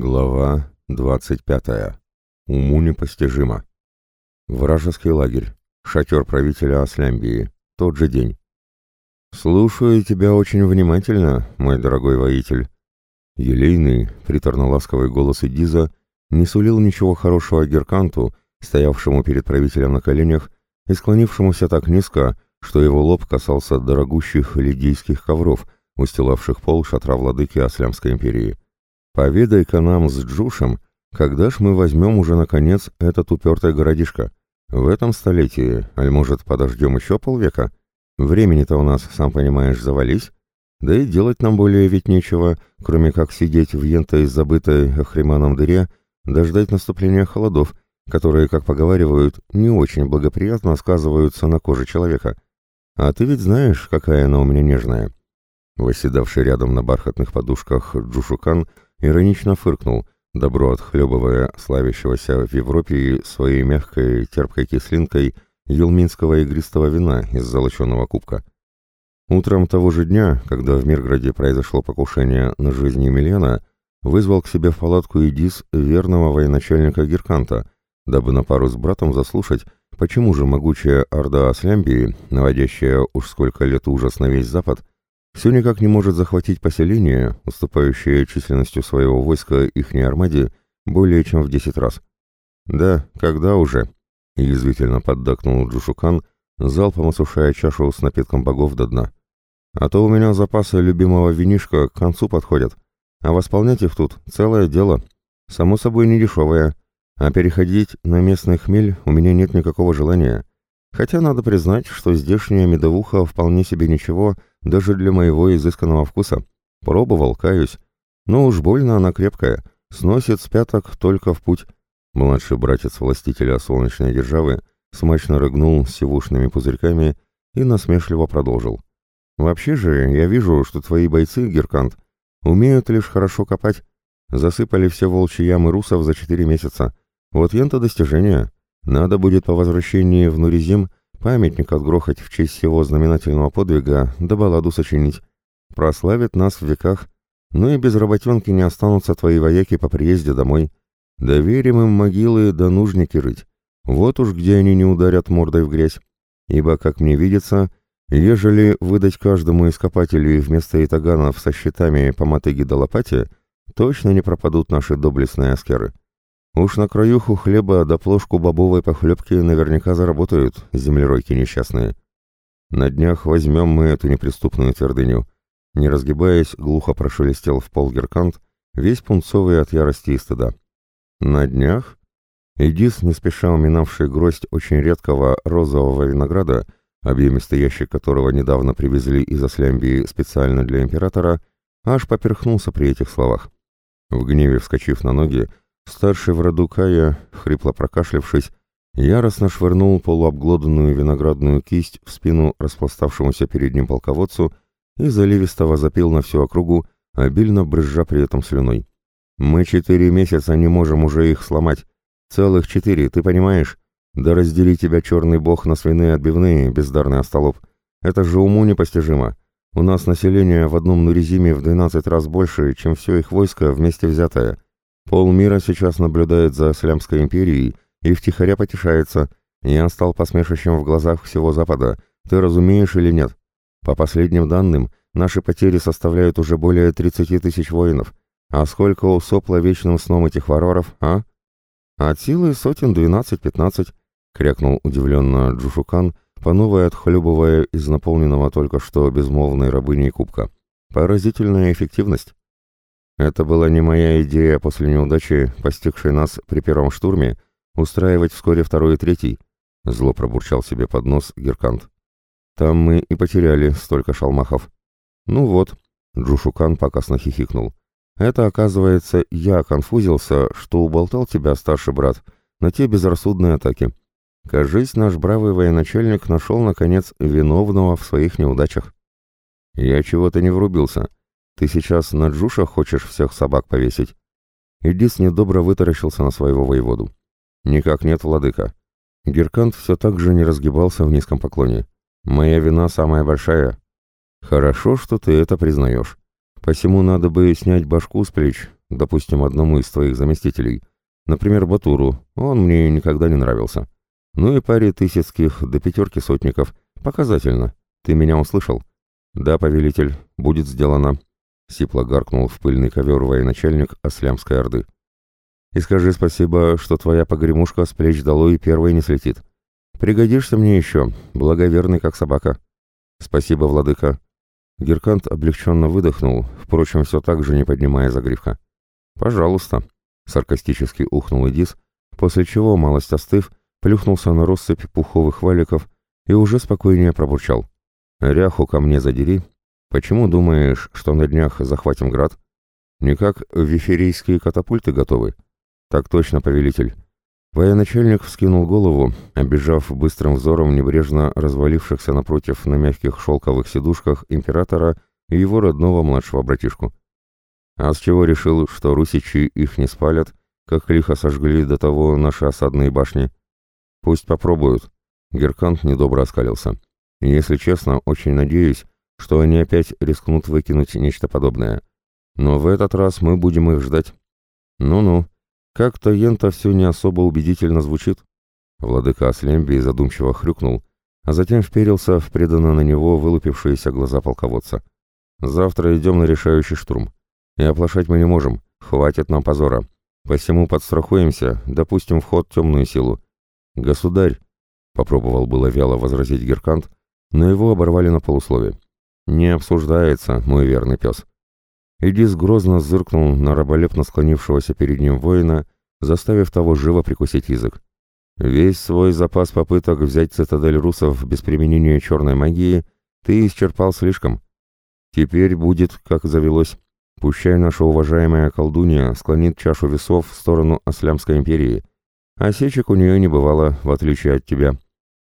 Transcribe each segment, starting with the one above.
Глава 25. Уму непостижимо. Вражеский лагерь. Шатер правителя Аслямбии. Тот же день. «Слушаю тебя очень внимательно, мой дорогой воитель». Елейный, приторно-ласковый голос Эдиза не сулил ничего хорошего Герканту, стоявшему перед правителем на коленях и склонившемуся так низко, что его лоб касался дорогущих лидийских ковров, устилавших пол шатра владыки Аслямской империи. Поведай-ка нам с Джушем, когда ж мы возьмем уже, наконец, этот упертый городишко? В этом столетии, аль может, подождем еще полвека? Времени-то у нас, сам понимаешь, завались. Да и делать нам более ведь нечего, кроме как сидеть в ентой забытой Ахриманом дыре, дождать наступления холодов, которые, как поговаривают, не очень благоприятно сказываются на коже человека. А ты ведь знаешь, какая она у меня нежная. Восседавший рядом на бархатных подушках Джушукан иронично фыркнул, добро отхлебывая славящегося в Европе своей мягкой терпкой кислинкой елминского игристого вина из золоченого кубка. Утром того же дня, когда в Мирграде произошло покушение на жизнь Емельяна, вызвал к себе в палатку Идис верного военачальника Герканта, дабы на пару с братом заслушать, почему же могучая орда Аслямбии, наводящая уж сколько лет ужас на весь Запад, все никак не может захватить поселение, уступающее численностью своего войска ихней армаде более чем в десять раз. «Да, когда уже?» — язвительно поддакнул Джушукан, залпом осушая чашу с напитком богов до дна. «А то у меня запасы любимого винишка к концу подходят, а восполнять их тут целое дело, само собой не дешевое, а переходить на местный хмель у меня нет никакого желания». Хотя надо признать, что здешняя медовуха вполне себе ничего, даже для моего изысканного вкуса. Пробовал, каюсь. Но уж больно она крепкая, сносит с пяток только в путь. Младший братец властителя солнечной державы смачно рыгнул сивушными пузырьками и насмешливо продолжил. «Вообще же, я вижу, что твои бойцы, Геркант, умеют лишь хорошо копать. Засыпали все волчьи ямы русов за четыре месяца. Вот ента достижение. Надо будет по возвращении в Нуризим памятник отгрохать в честь всего знаменательного подвига, да балладу сочинить. Прославит нас в веках. Ну и без работенки не останутся твои вояки по приезде домой. Доверим им могилы да нужники рыть. Вот уж где они не ударят мордой в грязь. Ибо, как мне видится, ежели выдать каждому из копателей вместо итаганов со щитами по мотыге до лопате, точно не пропадут наши доблестные аскеры. Уж на краюху хлеба да плошку бобовой похлебки наверняка заработают, землеройки несчастные. На днях возьмем мы эту неприступную твердыню. Не разгибаясь, глухо прошелестел в пол Геркант, весь пунцовый от ярости и стыда. На днях? Эдис, не спеша уминавший гроздь очень редкого розового винограда, объемистый ящик которого недавно привезли из Аслямбии специально для императора, аж поперхнулся при этих словах. В гневе вскочив на ноги, Старший в роду Кая, хрипло прокашлявшись, яростно швырнул полуобглоданную виноградную кисть в спину распластавшемуся перед ним полководцу и заливисто возопил на всю округу, обильно брызжа при этом слюной. «Мы четыре месяца не можем уже их сломать. Целых четыре, ты понимаешь? Да раздели тебя черный бог на свиные отбивные, бездарный остолоп. Это же уму непостижимо. У нас население в одном Нурезиме в двенадцать раз больше, чем все их войско вместе взятое». Полмира сейчас наблюдает за Слямской империей и втихаря потешается. Я стал посмешищем в глазах всего Запада. Ты разумеешь или нет? По последним данным, наши потери составляют уже более 30 тысяч воинов. А сколько усопло вечным сном этих варваров, а? От силы сотен 12-15, крякнул удивленно Джушукан, по новой отхлебывая из наполненного только что безмолвной рабыней кубка. Поразительная эффективность. Это была не моя идея после неудачи, постигшей нас при первом штурме, устраивать вскоре второй и третий, зло пробурчал себе под нос Геркант. Там мы и потеряли столько шалмахов. Ну вот, Джушукан покасно хихикнул. Это, оказывается, я конфузился, что уболтал тебя, старший брат, на те безрассудные атаки. Кажись, наш бравый военачальник нашел, наконец, виновного в своих неудачах. Я чего-то не врубился. Ты сейчас на Джуша хочешь всех собак повесить?» Идис недобро вытаращился на своего воеводу. «Никак нет, владыка». Геркант все так же не разгибался в низком поклоне. «Моя вина самая большая». «Хорошо, что ты это признаешь. Посему надо бы снять башку с плеч, допустим, одному из твоих заместителей. Например, Батуру, он мне никогда не нравился. Ну и паре тысячских до пятерки сотников. Показательно. Ты меня услышал? Да, повелитель, будет сделано. Сипло гаркнул в пыльный ковер военачальник Ослямской Орды. И скажи спасибо, что твоя погремушка с плеч долой первой не слетит. Пригодишься мне еще, благоверный как собака. Спасибо, владыка. Геркант облегченно выдохнул, впрочем, все так же не поднимая загривка. «Пожалуйста», — саркастически ухнул Эдис, после чего, малость остыв, плюхнулся на россыпь пуховых валиков и уже спокойнее пробурчал. «Ряху ко мне задери. Почему думаешь, что на днях захватим град? Никак виферийские катапульты готовы?» «Так точно, повелитель». Военачальник вскинул голову, обижав быстрым взором небрежно развалившихся напротив на мягких шелковых сидушках императора и его родного младшего братишку. А с чего решил, что русичи их не спалят, как лихо сожгли до того наши осадные башни? Пусть попробуют. Геркант недобро оскалился. Если честно, очень надеюсь, что они опять рискнут выкинуть нечто подобное. Но в этот раз мы будем их ждать. Ну-ну. Как-то Йента все не особо убедительно звучит. Владыка Аслемби задумчиво хрюкнул, а затем вперился в преданно на него вылупившиеся глаза полководца. «Завтра идем на решающий штурм. И оплошать мы не можем, хватит нам позора. Посему подстрахуемся, допустим в ход темную силу. Государь!» — попробовал было вяло возразить Геркант, но его оборвали на полуслове. «Не обсуждается, мой верный пес». Эдис грозно зыркнул на раболепно склонившегося перед ним воина, заставив того живо прикусить язык. «Весь свой запас попыток взять цитадель русов без применения черной магии ты исчерпал слишком. Теперь будет, как завелось. Пущай наша уважаемая колдунья склонит чашу весов в сторону Аслямской империи. Осечек у нее не бывало, в отличие от тебя».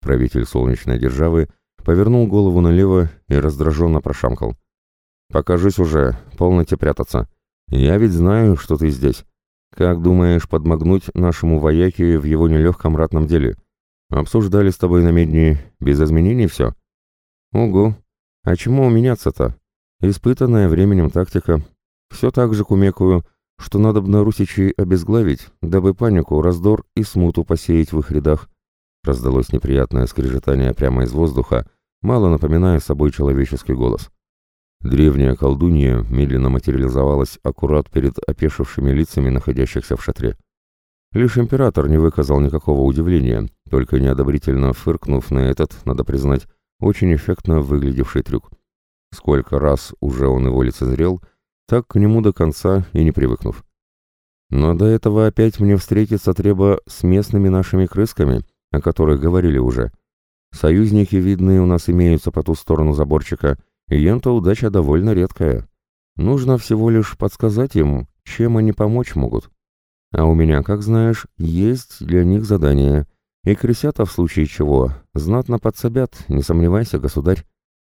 Правитель солнечной державы повернул голову налево и раздраженно прошамкал. «Покажись уже, полноте прятаться. Я ведь знаю, что ты здесь. Как думаешь подмогнуть нашему вояке в его нелегком ратном деле? Обсуждали с тобой на медни, без изменений все?» «Угу. А чему меняться-то? Испытанная временем тактика. Все так же кумекую, что надо бы русичей обезглавить, дабы панику, раздор и смуту посеять в их рядах». Раздалось неприятное скрежетание прямо из воздуха, мало напоминая собой человеческий голос. Древняя колдунья медленно материализовалась аккурат перед опешившими лицами находящихся в шатре. Лишь император не выказал никакого удивления, только неодобрительно фыркнув на этот, надо признать, очень эффектно выглядевший трюк. Сколько раз уже он его лицезрел, так к нему до конца и не привыкнув. Но до этого опять мне встретиться треба с местными нашими крысками, о которых говорили уже. Союзники, видные, у нас имеются по ту сторону заборчика, Ента удача довольно редкая. Нужно всего лишь подсказать им, чем они помочь могут. А у меня, как знаешь, есть для них задание. И крысята в случае чего знатно подсобят, не сомневайся, государь.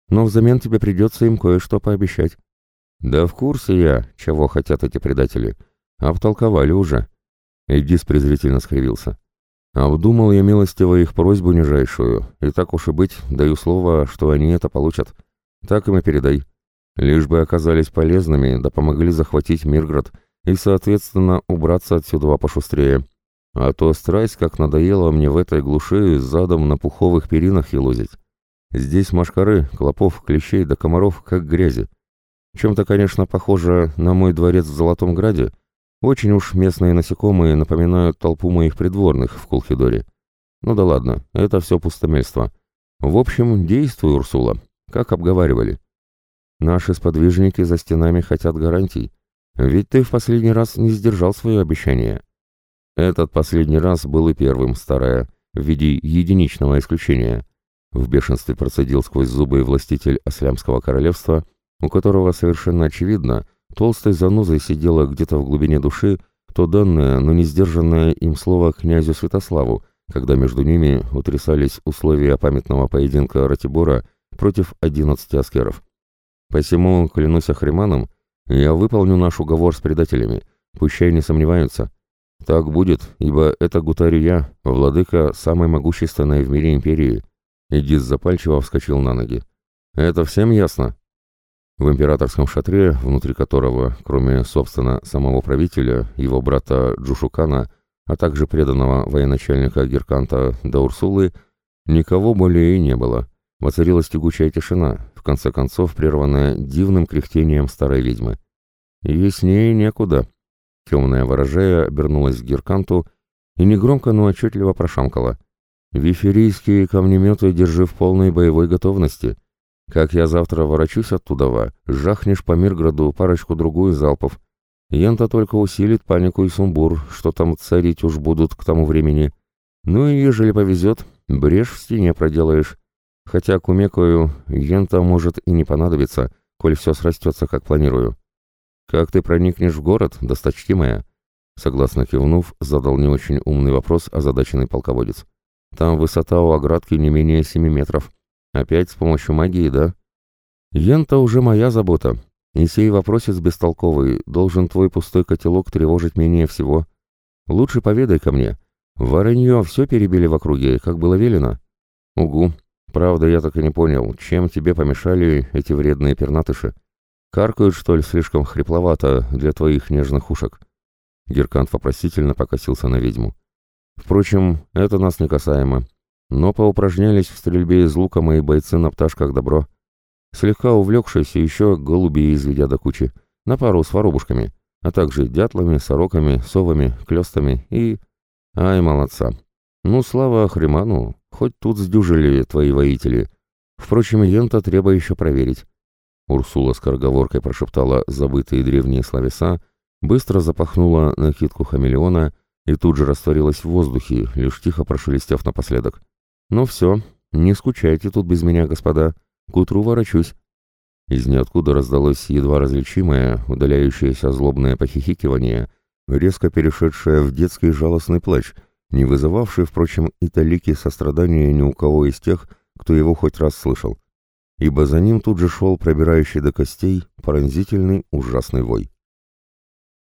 Но взамен тебе придется им кое-что пообещать. Да в курсе я, чего хотят эти предатели. Обтолковали уже. Эдис презрительно скривился. Обдумал я милостиво их просьбу нижайшую, и так уж и быть, даю слово, что они это получат. Так им и передай. Лишь бы оказались полезными, да помогли захватить Мирград и, соответственно, убраться отсюда пошустрее. А то страсть, как надоело мне в этой глуши задом на пуховых перинах елозить. Здесь машкары, клопов, клещей да комаров, как грязи. Чем-то, конечно, похоже на мой дворец в Золотом Граде. Очень уж местные насекомые напоминают толпу моих придворных в Кулхидоре. Ну да ладно, это все пустомельство. В общем, действуй, Урсула, как обговаривали. Наши сподвижники за стенами хотят гарантий, ведь ты в последний раз не сдержал свое обещание. Этот последний раз был и первым, старая, в виде единичного исключения. В бешенстве процедил сквозь зубы властитель Аслямского королевства, у которого совершенно очевидно, толстой занозой сидела где-то в глубине души то данное, но не сдержанное им слово князю Святославу, когда между ними утрясались условия памятного поединка Ратибора против одиннадцати аскеров. Посему, клянусь Ахриманом, я выполню наш уговор с предателями, пущай не сомневаются. Так будет, ибо это Гутария, владыка самой могущественной в мире империи. Эдис запальчиво вскочил на ноги. Это всем ясно? В императорском шатре, внутри которого, кроме, собственно, самого правителя, его брата Джушукана, а также преданного военачальника Герканта до Урсулы, никого более и не было. Воцарилась тягучая тишина, в конце концов прерванная дивным кряхтением старой ведьмы. Яснее некуда. Темная ворожея обернулась к Герканту и негромко, но отчетливо прошамкала. «Виферийские камнеметы держи в полной боевой готовности. Как я завтра ворочусь оттуда, жахнешь по Мирграду парочку-другую залпов. Ента только усилит панику и сумбур, что там царить уж будут к тому времени. Ну и ежели повезет, брешь в стене проделаешь. Хотя кумекаю, Ента может и не понадобиться, коль все срастется, как планирую. Как ты проникнешь в город, досточтимая?» Согласно кивнув, задал не очень умный вопрос озадаченный полководец. «Там высота у оградки не менее семи метров. Опять с помощью магии, да? Ента уже моя забота. И сей вопросец бестолковый, должен твой пустой котелок тревожить менее всего. Лучше поведай ко мне. Воронье все перебили в округе, как было велено? Угу. Правда, я так и не понял, чем тебе помешали эти вредные пернатыши? Каркают, что ли, слишком хрипловато для твоих нежных ушек?» Геркант вопросительно покосился на ведьму. «Впрочем, это нас не касаемо. Но поупражнялись в стрельбе из лука мои бойцы на пташках добро. Слегка увлекшись, еще голуби изведя до кучи, на пару с воробушками, а также дятлами, сороками, совами, клёстами и... Ай, молодца. Ну, слава Ахриману, хоть тут сдюжили твои воители. Впрочем, Йента треба еще проверить. Урсула с скороговоркой прошептала забытые древние словеса, быстро запахнула накидку хамелеона и тут же растворилась в воздухе, лишь тихо прошелестев напоследок. «Ну все, не скучайте тут без меня, господа. К утру ворочусь». Из ниоткуда раздалось едва различимое, удаляющееся злобное похихикивание, резко перешедшее в детский жалостный плач, не вызывавший, впрочем, и талики сострадания ни у кого из тех, кто его хоть раз слышал. Ибо за ним тут же шел пробирающий до костей пронзительный ужасный вой.